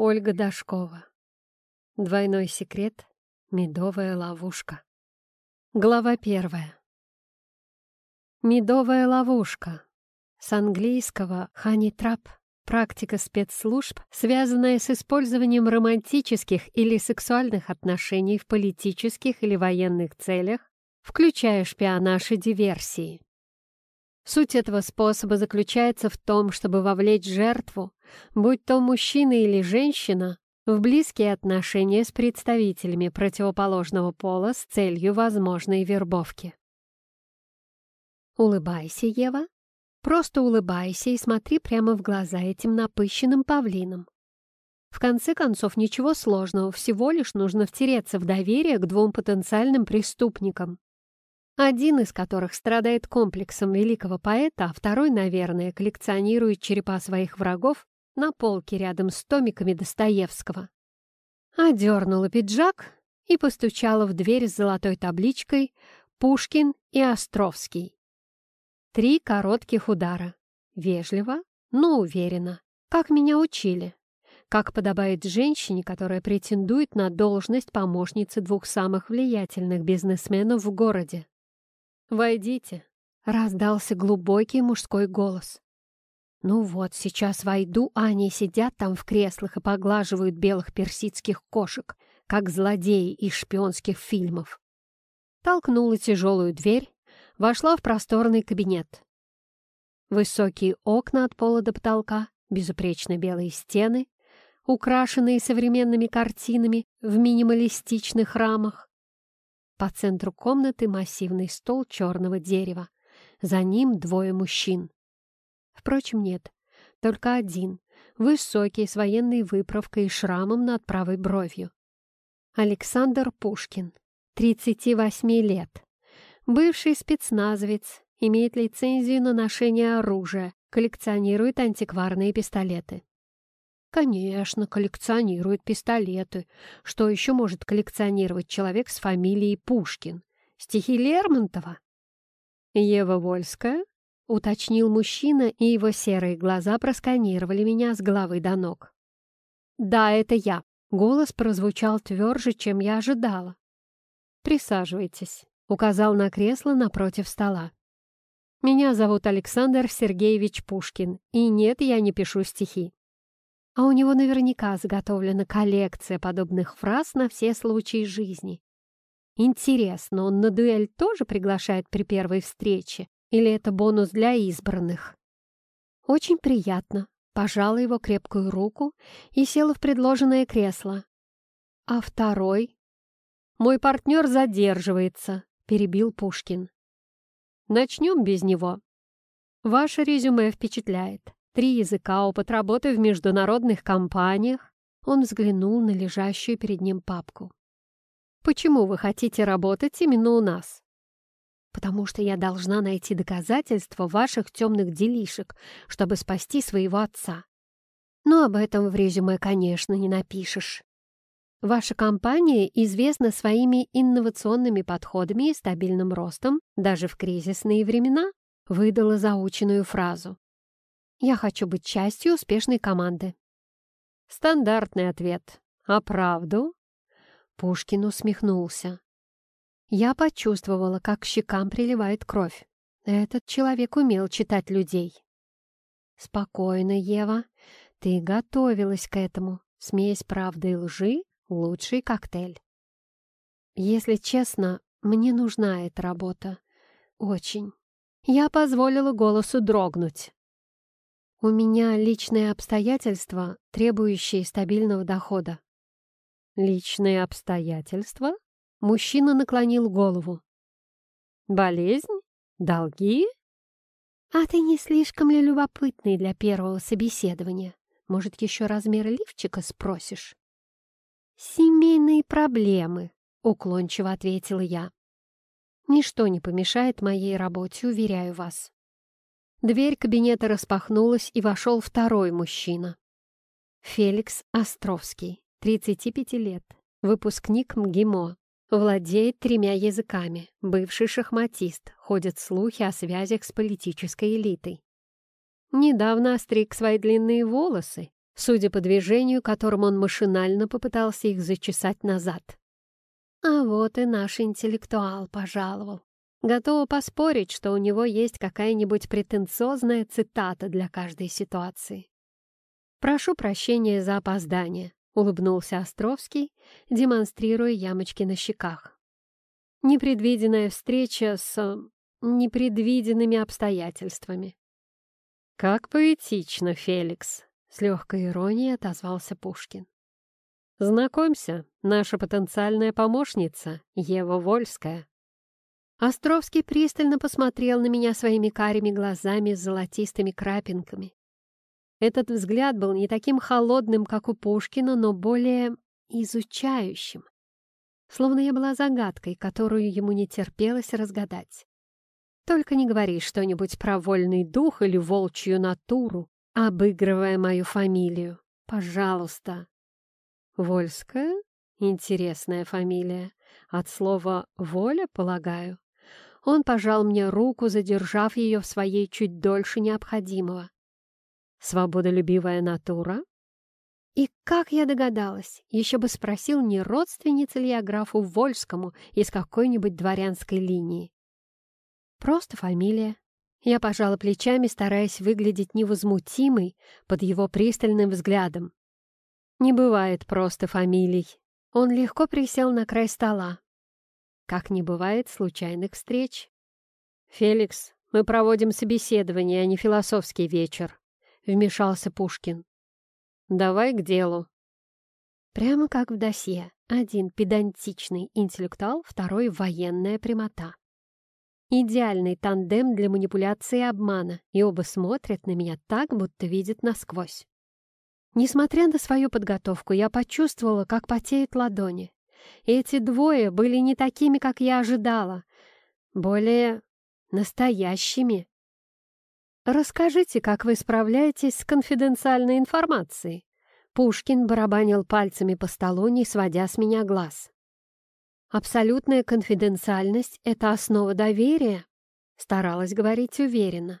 Ольга Дашкова. Двойной секрет. Медовая ловушка. Глава первая. Медовая ловушка. С английского «honey trap» практика спецслужб, связанная с использованием романтических или сексуальных отношений в политических или военных целях, включая шпионаж и диверсии. Суть этого способа заключается в том, чтобы вовлечь жертву, будь то мужчина или женщина, в близкие отношения с представителями противоположного пола с целью возможной вербовки. Улыбайся, Ева. Просто улыбайся и смотри прямо в глаза этим напыщенным павлинам. В конце концов, ничего сложного, всего лишь нужно втереться в доверие к двум потенциальным преступникам один из которых страдает комплексом великого поэта, а второй, наверное, коллекционирует черепа своих врагов на полке рядом с томиками Достоевского. Одернула пиджак и постучала в дверь с золотой табличкой «Пушкин и Островский». Три коротких удара. Вежливо, но уверенно, как меня учили. Как подобает женщине, которая претендует на должность помощницы двух самых влиятельных бизнесменов в городе. «Войдите», — раздался глубокий мужской голос. «Ну вот, сейчас войду, а они сидят там в креслах и поглаживают белых персидских кошек, как злодеи из шпионских фильмов». Толкнула тяжелую дверь, вошла в просторный кабинет. Высокие окна от пола до потолка, безупречно белые стены, украшенные современными картинами в минималистичных рамах, по центру комнаты массивный стол черного дерева. За ним двое мужчин. Впрочем, нет, только один, высокий, с военной выправкой и шрамом над правой бровью. Александр Пушкин, 38 лет. Бывший спецназовец, имеет лицензию на ношение оружия, коллекционирует антикварные пистолеты. Конечно, коллекционирует пистолеты. Что еще может коллекционировать человек с фамилией Пушкин? Стихи Лермонтова? Ева Вольская? Уточнил мужчина, и его серые глаза просканировали меня с головы до ног. «Да, это я». Голос прозвучал тверже, чем я ожидала. «Присаживайтесь», — указал на кресло напротив стола. «Меня зовут Александр Сергеевич Пушкин, и нет, я не пишу стихи. А у него наверняка заготовлена коллекция подобных фраз на все случаи жизни. Интересно, он на дуэль тоже приглашает при первой встрече? Или это бонус для избранных? Очень приятно. Пожала его крепкую руку и села в предложенное кресло. А второй? Мой партнер задерживается, перебил Пушкин. Начнем без него. Ваше резюме впечатляет. Три языка, опыт работы в международных компаниях. Он взглянул на лежащую перед ним папку. «Почему вы хотите работать именно у нас?» «Потому что я должна найти доказательства ваших темных делишек, чтобы спасти своего отца. Но об этом в резюме, конечно, не напишешь. Ваша компания известна своими инновационными подходами и стабильным ростом даже в кризисные времена», выдала заученную фразу. Я хочу быть частью успешной команды. Стандартный ответ. А правду? Пушкин усмехнулся. Я почувствовала, как к щекам приливает кровь. Этот человек умел читать людей. Спокойно, Ева. Ты готовилась к этому. Смесь правды и лжи — лучший коктейль. Если честно, мне нужна эта работа. Очень. Я позволила голосу дрогнуть. У меня личные обстоятельства, требующие стабильного дохода. Личные обстоятельства? Мужчина наклонил голову. Болезнь? Долги? А ты не слишком ли любопытный для первого собеседования? Может, еще размер лифчика спросишь? Семейные проблемы, уклончиво ответила я. Ничто не помешает моей работе, уверяю вас. Дверь кабинета распахнулась, и вошел второй мужчина. Феликс Островский, 35 лет, выпускник МГИМО, владеет тремя языками, бывший шахматист, ходят слухи о связях с политической элитой. Недавно остриг свои длинные волосы, судя по движению, которым он машинально попытался их зачесать назад. А вот и наш интеллектуал пожаловал. Готова поспорить, что у него есть какая-нибудь претенциозная цитата для каждой ситуации. «Прошу прощения за опоздание», — улыбнулся Островский, демонстрируя ямочки на щеках. «Непредвиденная встреча с... непредвиденными обстоятельствами». «Как поэтично, Феликс!» — с легкой иронией отозвался Пушкин. «Знакомься, наша потенциальная помощница, Ева Вольская». Островский пристально посмотрел на меня своими карими глазами с золотистыми крапинками. Этот взгляд был не таким холодным, как у Пушкина, но более изучающим. Словно я была загадкой, которую ему не терпелось разгадать. Только не говори что-нибудь про вольный дух или волчью натуру, обыгрывая мою фамилию. Пожалуйста. Вольская? Интересная фамилия. От слова «воля», полагаю. Он пожал мне руку, задержав ее в своей чуть дольше необходимого. Свободолюбивая натура? И как я догадалась, еще бы спросил, не родственница ли я графу Вольскому из какой-нибудь дворянской линии. Просто фамилия. Я пожала плечами, стараясь выглядеть невозмутимой под его пристальным взглядом. Не бывает просто фамилий. Он легко присел на край стола. Как не бывает случайных встреч. «Феликс, мы проводим собеседование, а не философский вечер», — вмешался Пушкин. «Давай к делу». Прямо как в досье. Один педантичный интеллектуал, второй военная прямота. Идеальный тандем для манипуляции и обмана, и оба смотрят на меня так, будто видят насквозь. Несмотря на свою подготовку, я почувствовала, как потеют ладони. Эти двое были не такими, как я ожидала, более настоящими. «Расскажите, как вы справляетесь с конфиденциальной информацией?» Пушкин барабанил пальцами по столу, не сводя с меня глаз. Абсолютная конфиденциальность — это основа доверия, старалась говорить уверенно.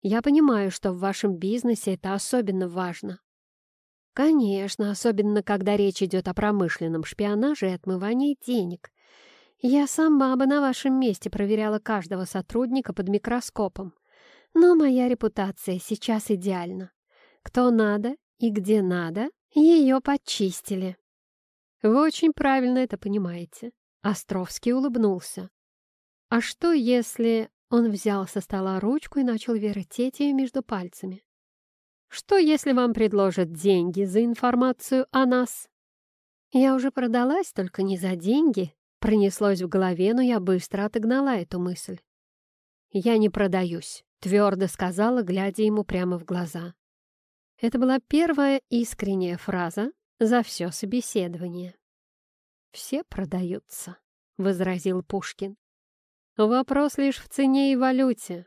Я понимаю, что в вашем бизнесе это особенно важно. Конечно, особенно когда речь идет о промышленном шпионаже и отмывании денег. Я сама бы на вашем месте проверяла каждого сотрудника под микроскопом. Но моя репутация сейчас идеальна. Кто надо и где надо, ее подчистили. Вы очень правильно это понимаете. Островский улыбнулся. А что, если... Он взял со стола ручку и начал вертеть ее между пальцами. «Что, если вам предложат деньги за информацию о нас?» «Я уже продалась, только не за деньги», — пронеслось в голове, но я быстро отогнала эту мысль. «Я не продаюсь», — твердо сказала, глядя ему прямо в глаза. Это была первая искренняя фраза, за все собеседование. «Все продаются», — возразил Пушкин. «Вопрос лишь в цене и валюте».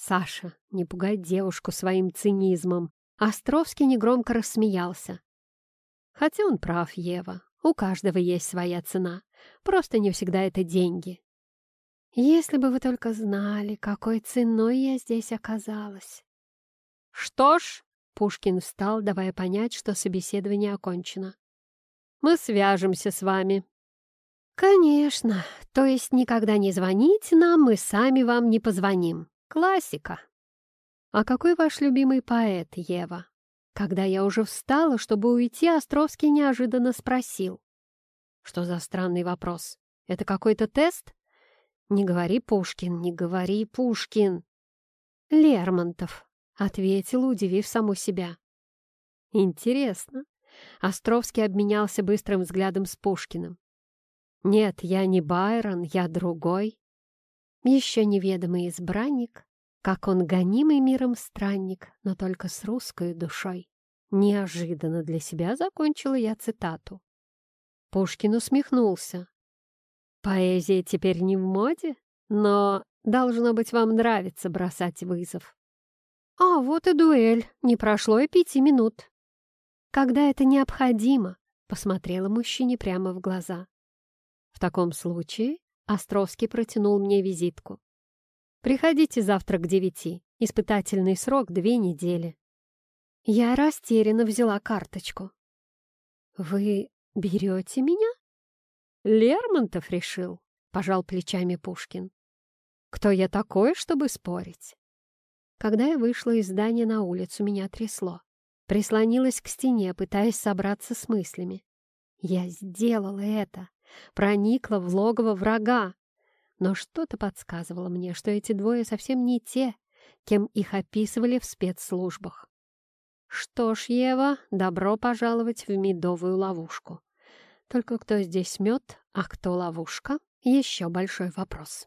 «Саша, не пугай девушку своим цинизмом», — Островский негромко рассмеялся. «Хотя он прав, Ева, у каждого есть своя цена, просто не всегда это деньги». «Если бы вы только знали, какой ценой я здесь оказалась». «Что ж», Пушкин встал, давая понять, что собеседование окончено. «Мы свяжемся с вами». «Конечно. То есть никогда не звоните нам, мы сами вам не позвоним. Классика». «А какой ваш любимый поэт, Ева?» Когда я уже встала, чтобы уйти, Островский неожиданно спросил. «Что за странный вопрос? Это какой-то тест?» «Не говори, Пушкин, не говори, Пушкин!» «Лермонтов», Ответила, удивив саму себя. Интересно. Островский обменялся быстрым взглядом с Пушкиным. Нет, я не Байрон, я другой. Еще неведомый избранник, как он гонимый миром странник, но только с русской душой. Неожиданно для себя закончила я цитату. Пушкин усмехнулся. Поэзия теперь не в моде, но должно быть вам нравится бросать вызов. А вот и дуэль, не прошло и пяти минут. Когда это необходимо, посмотрела мужчине прямо в глаза. В таком случае Островский протянул мне визитку. «Приходите завтра к девяти. Испытательный срок — две недели». Я растерянно взяла карточку. «Вы берете меня?» «Лермонтов решил», — пожал плечами Пушкин. «Кто я такой, чтобы спорить?» Когда я вышла из здания на улицу, меня трясло. Прислонилась к стене, пытаясь собраться с мыслями. Я сделала это, проникла в логово врага. Но что-то подсказывало мне, что эти двое совсем не те, кем их описывали в спецслужбах. Что ж, Ева, добро пожаловать в медовую ловушку. Только кто здесь мед, а кто ловушка — еще большой вопрос.